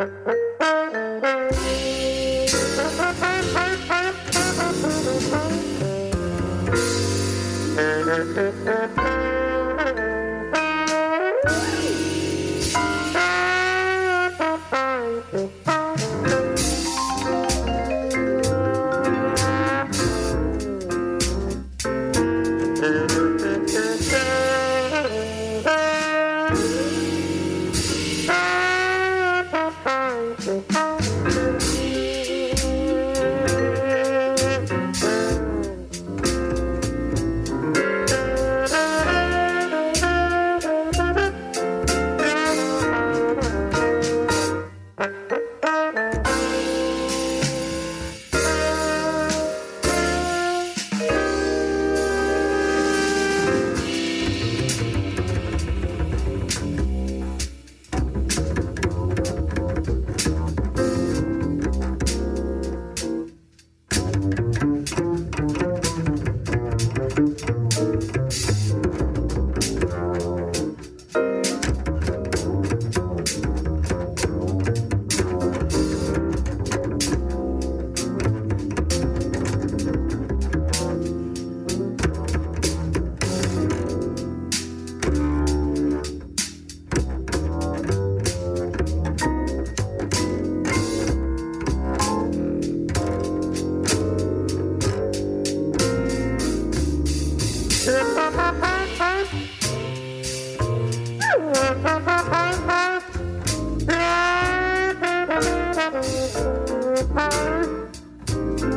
Uh-huh.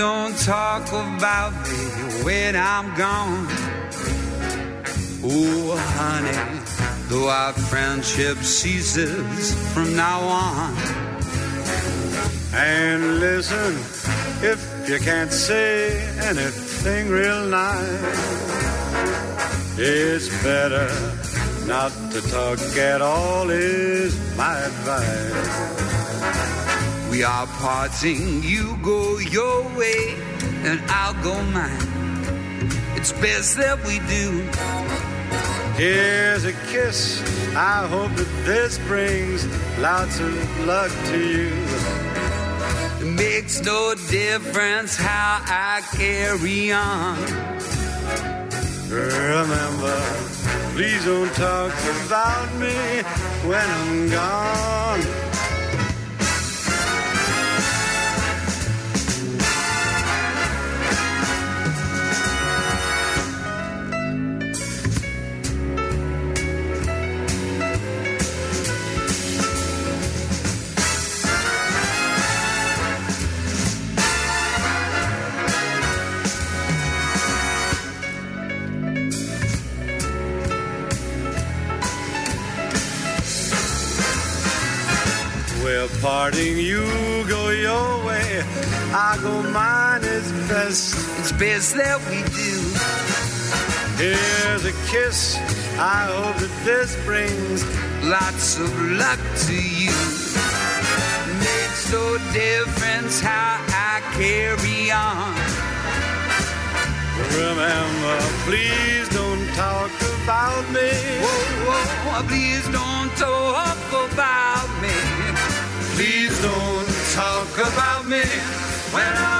talk about me when I'm gone. Oh, honey, though our friendship ceases from now on. And listen, if you can't say anything real nice, it's better not to talk at all, is my advice. We are parting, you go your way, and I'll go mine. It's best that we do. Here's a kiss. I hope that this brings lots of luck to you. It makes no difference how I carry on. Remember, please don't talk about me when I'm gone. Parting, you go your way, I go mine. It's best, it's best that we do. Here's a kiss. I hope that this brings lots of luck to you. Makes no difference how I carry on. Remember, please don't talk about me. Whoa, whoa, please don't talk about me. Please don't talk about me when I'm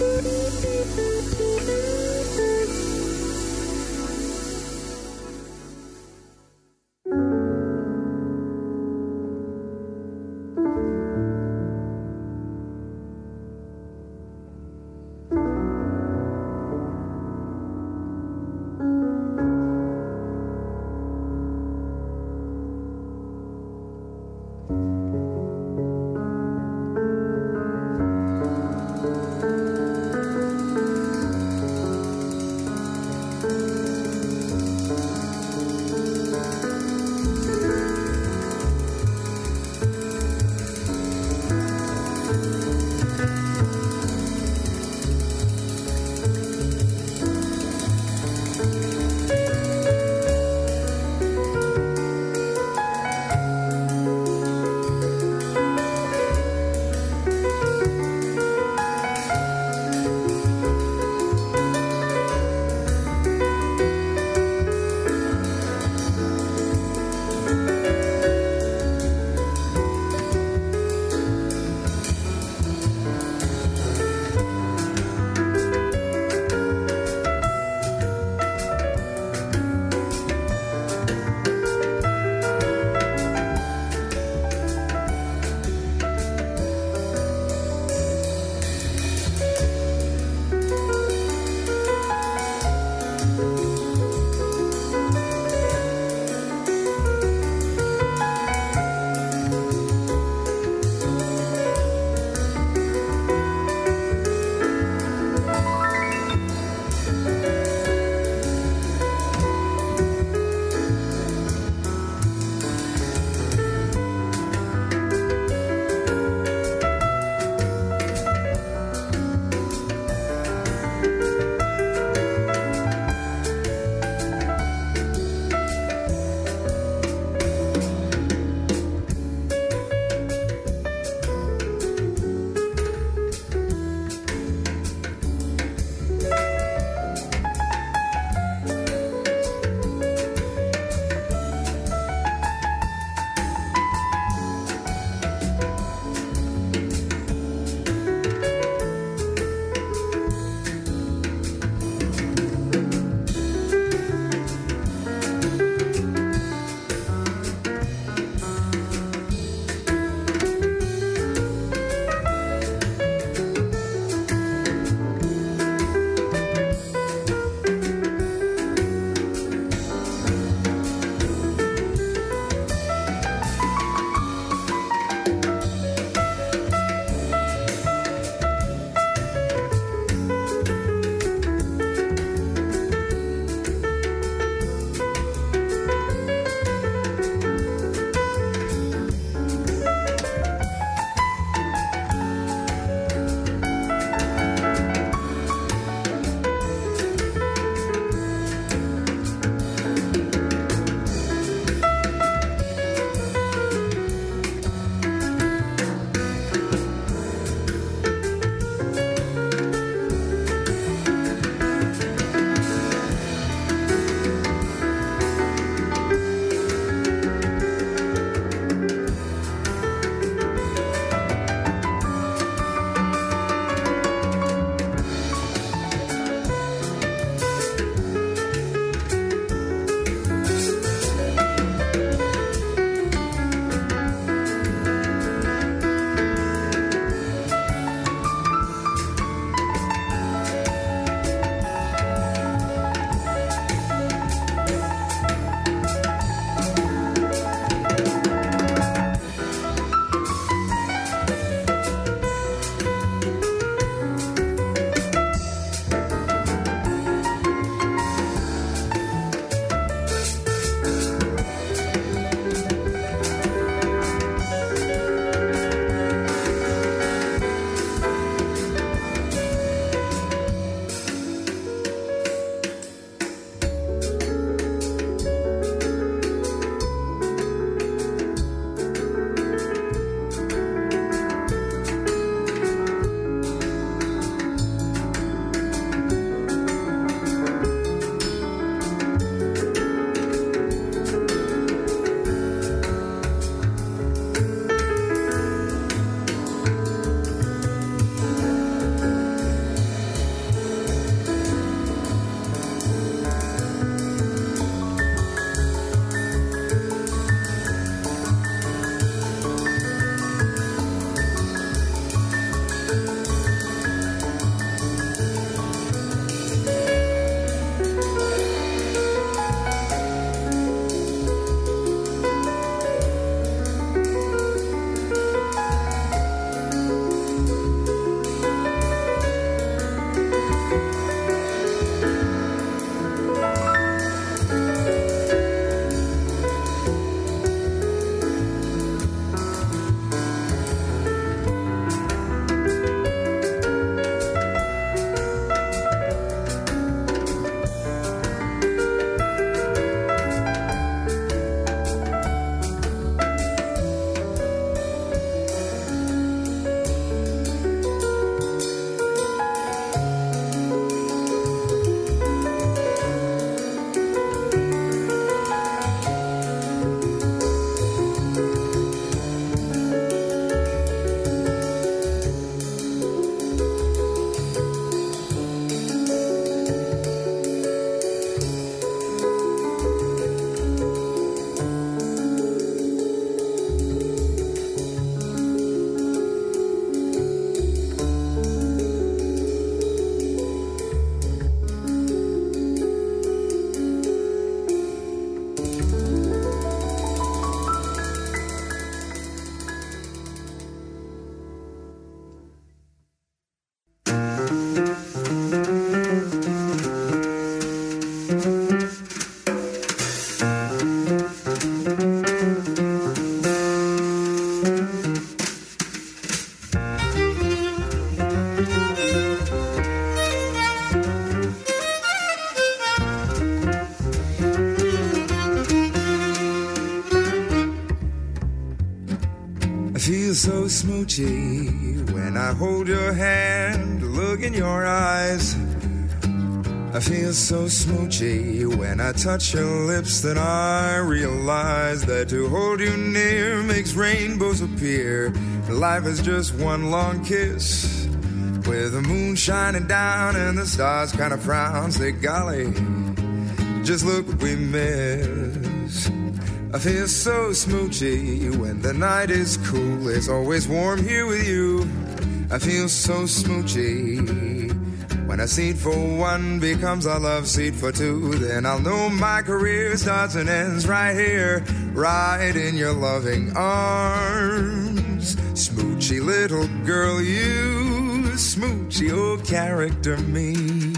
Thank you. Smoochy when I hold your hand, look in your eyes. I feel so smoochy when I touch your lips, then I realize that to hold you near makes rainbows appear. Life is just one long kiss with the moon shining down and the stars kind of frown. Say, golly, just look what we missed. I feel so smoochy when the night is cool. It's always warm here with you. I feel so smoochy when a seat for one becomes a love seat for two. Then I'll know my career starts and ends right here, right in your loving arms. Smoochy little girl, you smoochy old character me.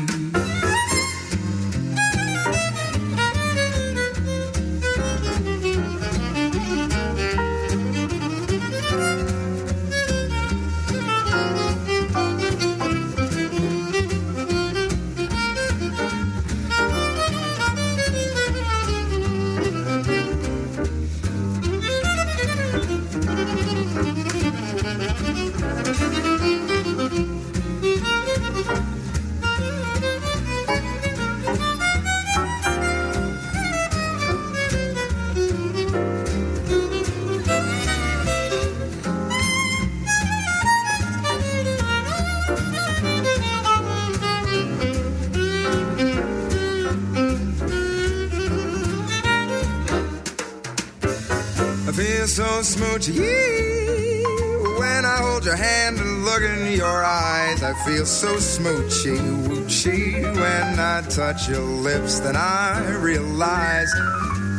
Feel so smoochy, woochy. When I touch your lips, then I realize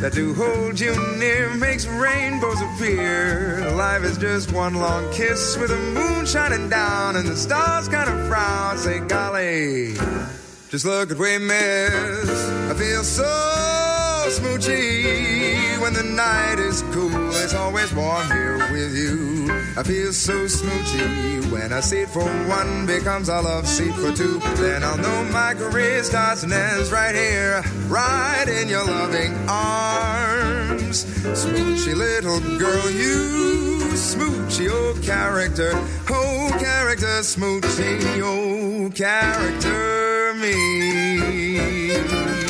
that to hold you near makes rainbows appear. Life is just one long kiss with the moon shining down and the stars kind of frown. Say, golly, just look at we miss. I feel so smoochy when the night is cool. It's always warm here with you. I feel so smoochy when I see it for one becomes a love seat for two. Then I'll know my career starts and ends right here, right in your loving arms. Smoochy little girl, you smoochy old character, oh character, smoochy old character me.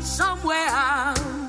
somewhere out.